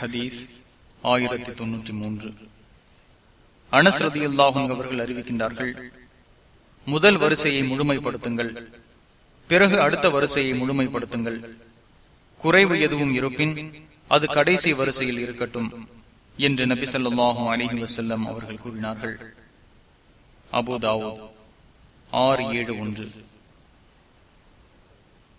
ஹதீஸ் ஆயிரத்தி தொன்னூற்றி மூன்று. அனஸ்ரதி அல்லாஹும் அவர்கள் அறிவிக்கின்றார்கள் முதல் வரிசையை முழுமைப்படுத்துங்கள் பிறகு அடுத்த வரிசையை முழுமைப்படுத்துங்கள். குறைவு எதுவும் இருப்பின் அது கடைசி வரிசையில் இருக்கட்டும் என்று நபி சொல்லாஹும் அலிஹி வசல்லம் அவர்கள் கூறினார்கள். அபுதாவோ ஆறு ஏழு ஒன்று.